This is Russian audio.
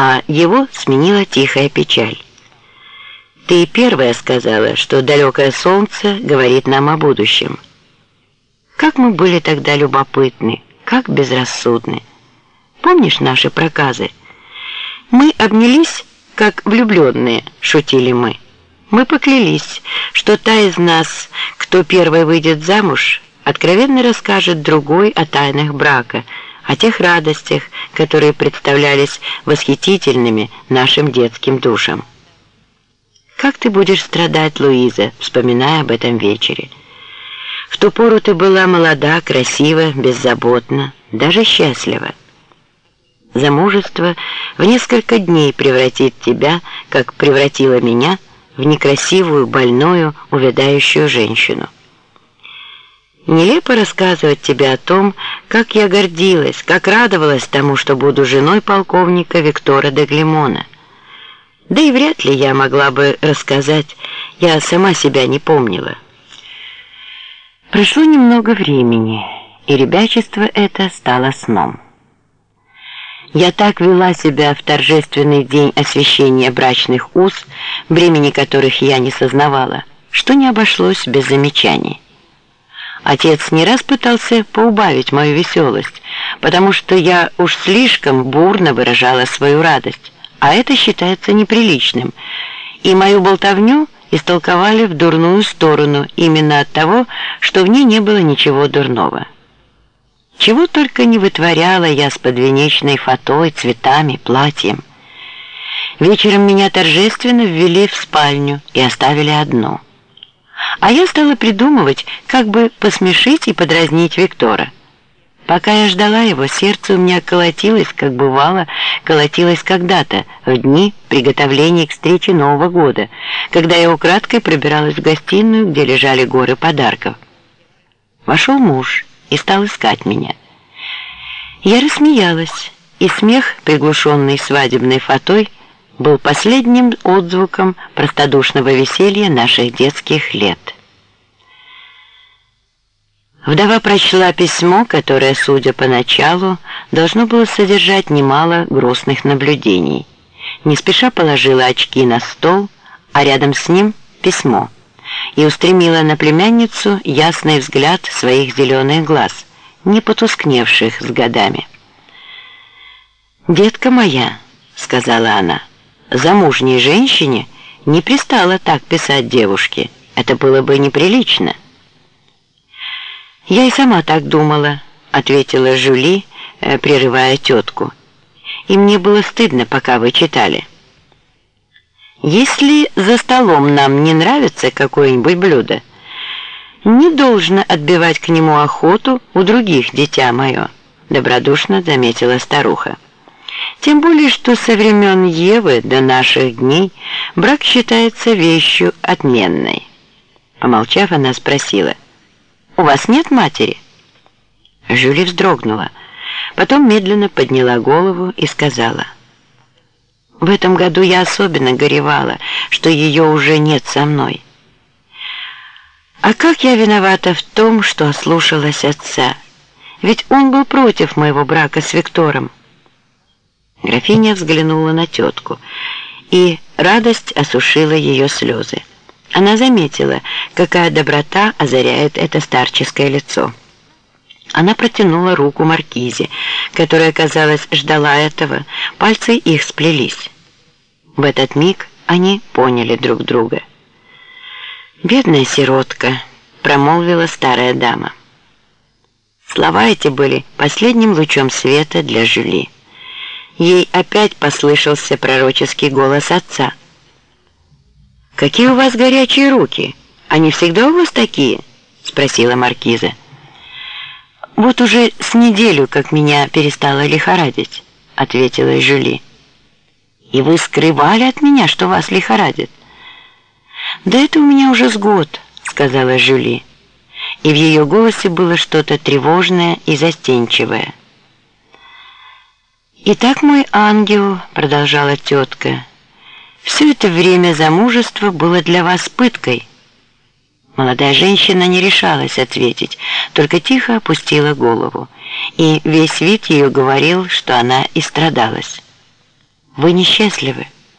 а его сменила тихая печаль. Ты первая сказала, что далекое солнце говорит нам о будущем. Как мы были тогда любопытны, как безрассудны. Помнишь наши проказы? Мы обнялись, как влюбленные, шутили мы. Мы поклялись, что та из нас, кто первой выйдет замуж, откровенно расскажет другой о тайнах брака, о тех радостях, которые представлялись восхитительными нашим детским душам. Как ты будешь страдать, Луиза, вспоминая об этом вечере? В ту пору ты была молода, красива, беззаботна, даже счастлива. Замужество в несколько дней превратит тебя, как превратило меня, в некрасивую, больную, увядающую женщину. Нелепо рассказывать тебе о том, как я гордилась, как радовалась тому, что буду женой полковника Виктора де Глимона. Да и вряд ли я могла бы рассказать, я сама себя не помнила. Прошло немного времени, и ребячество это стало сном. Я так вела себя в торжественный день освящения брачных уз, бремени которых я не сознавала, что не обошлось без замечаний. Отец не раз пытался поубавить мою веселость, потому что я уж слишком бурно выражала свою радость, а это считается неприличным, и мою болтовню истолковали в дурную сторону именно от того, что в ней не было ничего дурного. Чего только не вытворяла я с подвенечной фатой, цветами, платьем. Вечером меня торжественно ввели в спальню и оставили одну. А я стала придумывать, как бы посмешить и подразнить Виктора. Пока я ждала его, сердце у меня колотилось, как бывало, колотилось когда-то, в дни приготовления к встрече Нового года, когда я украдкой пробиралась в гостиную, где лежали горы подарков. Вошел муж и стал искать меня. Я рассмеялась, и смех, приглушенный свадебной фатой, был последним отзвуком простодушного веселья наших детских лет. Вдова прочла письмо, которое, судя по началу, должно было содержать немало грустных наблюдений. Не спеша положила очки на стол, а рядом с ним письмо, и устремила на племянницу ясный взгляд своих зеленых глаз, не потускневших с годами. «Детка моя», — сказала она, — «замужней женщине не пристало так писать девушке, это было бы неприлично». «Я и сама так думала», — ответила Жюли, э, прерывая тетку. «И мне было стыдно, пока вы читали». «Если за столом нам не нравится какое-нибудь блюдо, не должно отбивать к нему охоту у других, дитя мое», — добродушно заметила старуха. «Тем более, что со времен Евы до наших дней брак считается вещью отменной». Помолчав, она спросила — у вас нет матери?» Жюли вздрогнула, потом медленно подняла голову и сказала. «В этом году я особенно горевала, что ее уже нет со мной. А как я виновата в том, что ослушалась отца? Ведь он был против моего брака с Виктором». Графиня взглянула на тетку, и радость осушила ее слезы. Она заметила, какая доброта озаряет это старческое лицо. Она протянула руку Маркизе, которая, казалось, ждала этого. Пальцы их сплелись. В этот миг они поняли друг друга. «Бедная сиротка», — промолвила старая дама. Слова эти были последним лучом света для Жюли. Ей опять послышался пророческий голос отца — «Какие у вас горячие руки? Они всегда у вас такие?» — спросила маркиза. «Вот уже с неделю, как меня перестала лихорадить», — ответила Жюли. «И вы скрывали от меня, что вас лихорадит?» «Да это у меня уже с год», — сказала Жюли. И в ее голосе было что-то тревожное и застенчивое. «Итак, мой ангел», — продолжала тетка, — все это время замужества было для вас пыткой. Молодая женщина не решалась ответить, только тихо опустила голову, и весь вид ее говорил, что она и страдалась. Вы несчастливы.